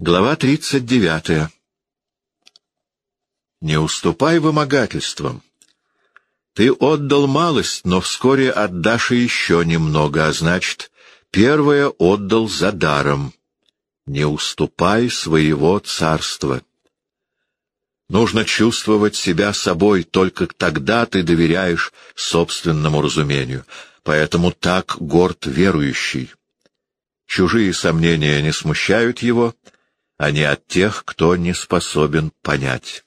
Глава 39. Не уступай вымогательствам. Ты отдал малость, но вскоре отдашь еще немного, а значит, первое отдал за даром. Не уступай своего царства. Нужно чувствовать себя собой, только тогда ты доверяешь собственному разумению. Поэтому так горд верующий. Чужие сомнения не смущают его — а не от тех, кто не способен понять.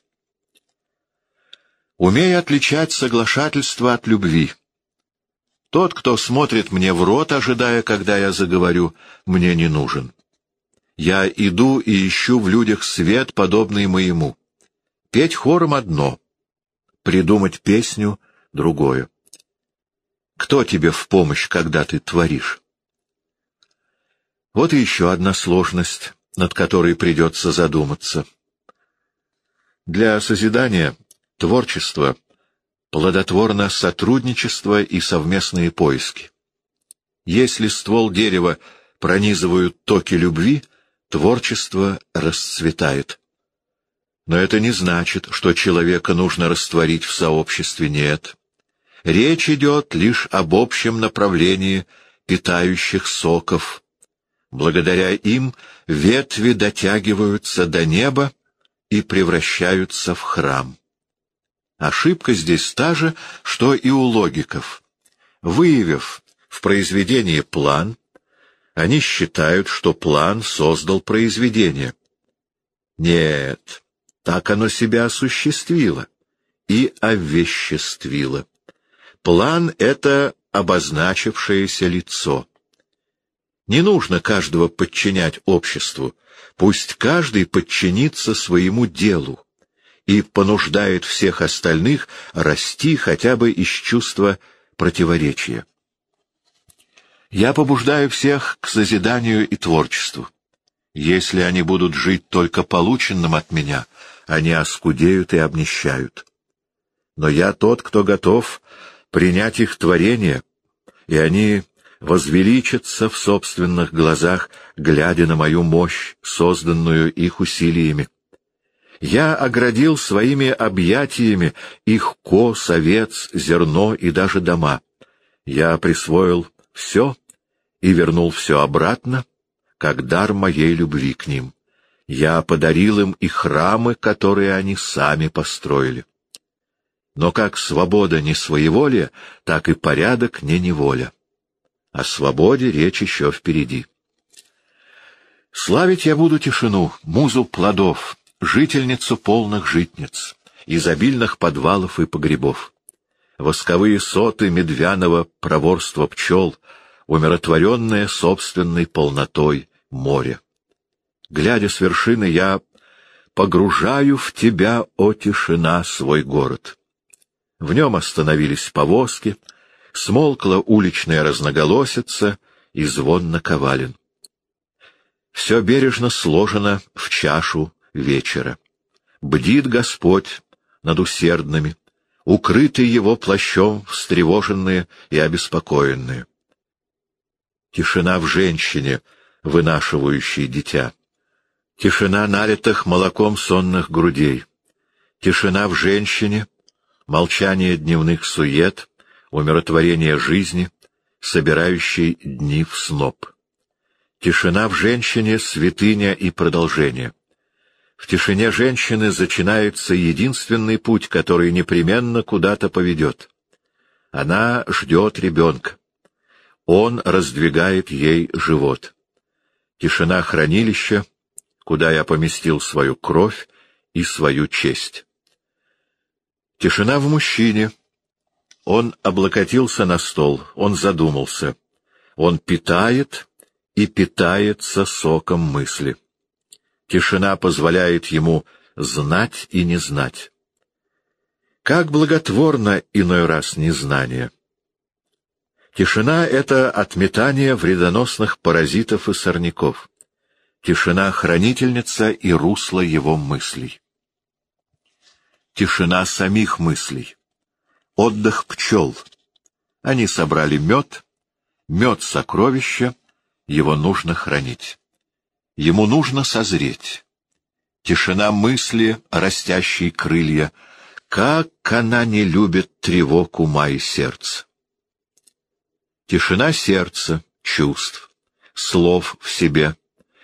Умей отличать соглашательство от любви. Тот, кто смотрит мне в рот, ожидая, когда я заговорю, мне не нужен. Я иду и ищу в людях свет, подобный моему. Петь хором одно, придумать песню — другое. Кто тебе в помощь, когда ты творишь? Вот и еще одна сложность над которой придется задуматься. Для созидания, творчества, плодотворно сотрудничество и совместные поиски. Если ствол дерева пронизывают токи любви, творчество расцветает. Но это не значит, что человека нужно растворить в сообществе, нет. Речь идет лишь об общем направлении питающих соков, Благодаря им ветви дотягиваются до неба и превращаются в храм. Ошибка здесь та же, что и у логиков. Выявив в произведении план, они считают, что план создал произведение. Нет, так оно себя осуществило и овеществило. План — это обозначившееся лицо. Не нужно каждого подчинять обществу, пусть каждый подчинится своему делу и понуждает всех остальных расти хотя бы из чувства противоречия. Я побуждаю всех к созиданию и творчеству. Если они будут жить только полученным от меня, они оскудеют и обнищают. Но я тот, кто готов принять их творение, и они возвеличатся в собственных глазах, глядя на мою мощь, созданную их усилиями. Я оградил своими объятиями их кос, овец, зерно и даже дома. Я присвоил все и вернул все обратно, как дар моей любви к ним. Я подарил им и храмы, которые они сами построили. Но как свобода не своеволие, так и порядок не неволя. О свободе речь еще впереди. Славить я буду тишину, музу плодов, жительницу полных житниц, изобильных подвалов и погребов. Восковые соты медвяного проворства пчел, умиротворенное собственной полнотой море. Глядя с вершины, я погружаю в тебя, о тишина, свой город. В нем остановились повозки, смолкла уличная разноголосица и звон наковален. Все бережно сложено в чашу вечера. Бдит Господь над усердными, укрытый его плащом, встревоженные и обеспокоенные. Тишина в женщине, вынашивающей дитя. Тишина налитых молоком сонных грудей. Тишина в женщине, молчание дневных сует, умиротворение жизни, собирающей дни в сноп. Тишина в женщине — святыня и продолжение. В тишине женщины зачинается единственный путь, который непременно куда-то поведет. Она ждет ребенка. Он раздвигает ей живот. Тишина хранилища, куда я поместил свою кровь и свою честь. Тишина в мужчине — он облокотился на стол, он задумался. Он питает и питается соком мысли. Тишина позволяет ему знать и не знать. Как благотворно иной раз незнание! Тишина — это отметание вредоносных паразитов и сорняков. Тишина — хранительница и русло его мыслей. Тишина самих мыслей отдых пчел. Они собрали мед, мед — сокровище, его нужно хранить. Ему нужно созреть. Тишина мысли, растящей крылья. Как она не любит тревог ума и сердца. Тишина сердца, чувств, слов в себе.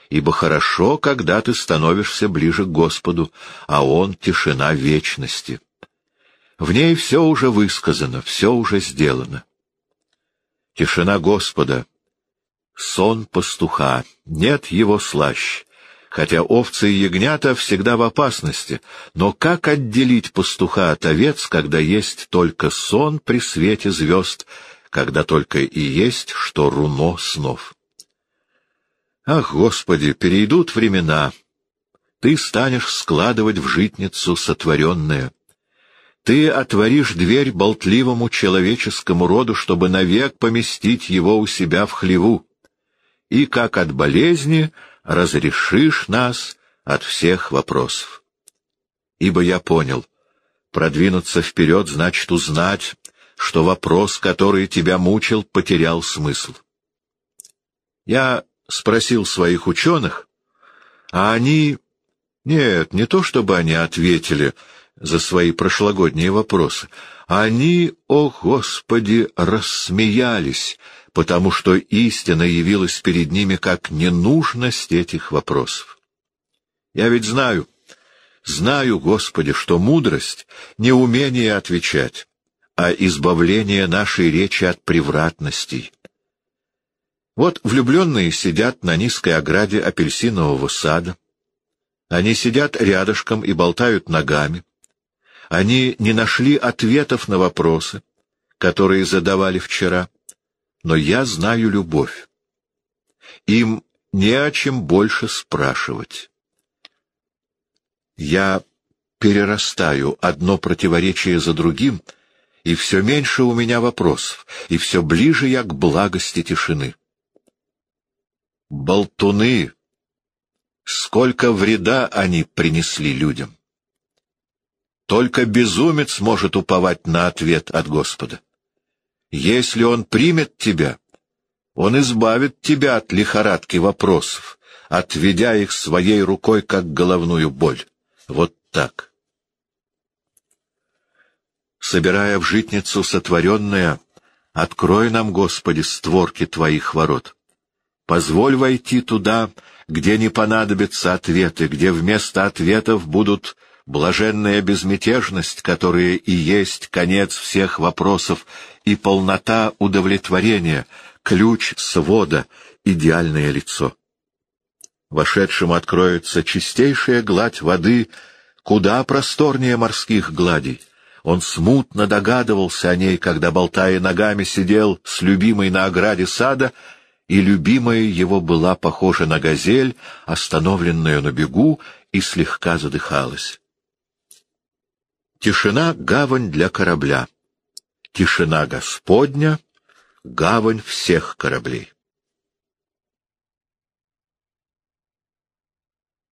Ибо хорошо, когда ты становишься ближе к Господу, а Он — тишина вечности. В ней все уже высказано, все уже сделано. Тишина Господа — сон пастуха, нет его слаще. Хотя овцы и ягнята всегда в опасности, но как отделить пастуха от овец, когда есть только сон при свете звезд, когда только и есть, что руно снов? Ах, Господи, перейдут времена, ты станешь складывать в житницу сотворенное. Ты отворишь дверь болтливому человеческому роду, чтобы навек поместить его у себя в хлеву, и, как от болезни, разрешишь нас от всех вопросов. Ибо я понял, продвинуться вперед значит узнать, что вопрос, который тебя мучил, потерял смысл. Я спросил своих ученых, а они... Нет, не то чтобы они ответили за свои прошлогодние вопросы. Они, о Господи, рассмеялись, потому что истина явилась перед ними как ненужность этих вопросов. Я ведь знаю, знаю, Господи, что мудрость — не умение отвечать, а избавление нашей речи от превратностей. Вот влюбленные сидят на низкой ограде апельсинового сада. Они сидят рядышком и болтают ногами. Они не нашли ответов на вопросы, которые задавали вчера. Но я знаю любовь. Им не о чем больше спрашивать. Я перерастаю одно противоречие за другим, и все меньше у меня вопросов, и все ближе я к благости тишины. Болтуны! Сколько вреда они принесли людям! Только безумец может уповать на ответ от Господа. Если он примет тебя, он избавит тебя от лихорадки вопросов, отведя их своей рукой, как головную боль. Вот так. Собирая в житницу сотворенное, открой нам, Господи, створки Твоих ворот. Позволь войти туда, где не понадобятся ответы, где вместо ответов будут блаженная безмятежность, которая и есть конец всех вопросов, и полнота удовлетворения, ключ свода, идеальное лицо. Вошедшим откроется чистейшая гладь воды, куда просторнее морских гладей. Он смутно догадывался о ней, когда, болтая ногами, сидел с любимой на ограде сада, и любимая его была похожа на газель, остановленную на бегу, и слегка задыхалась. Тишина — гавань для корабля. Тишина Господня — гавань всех кораблей.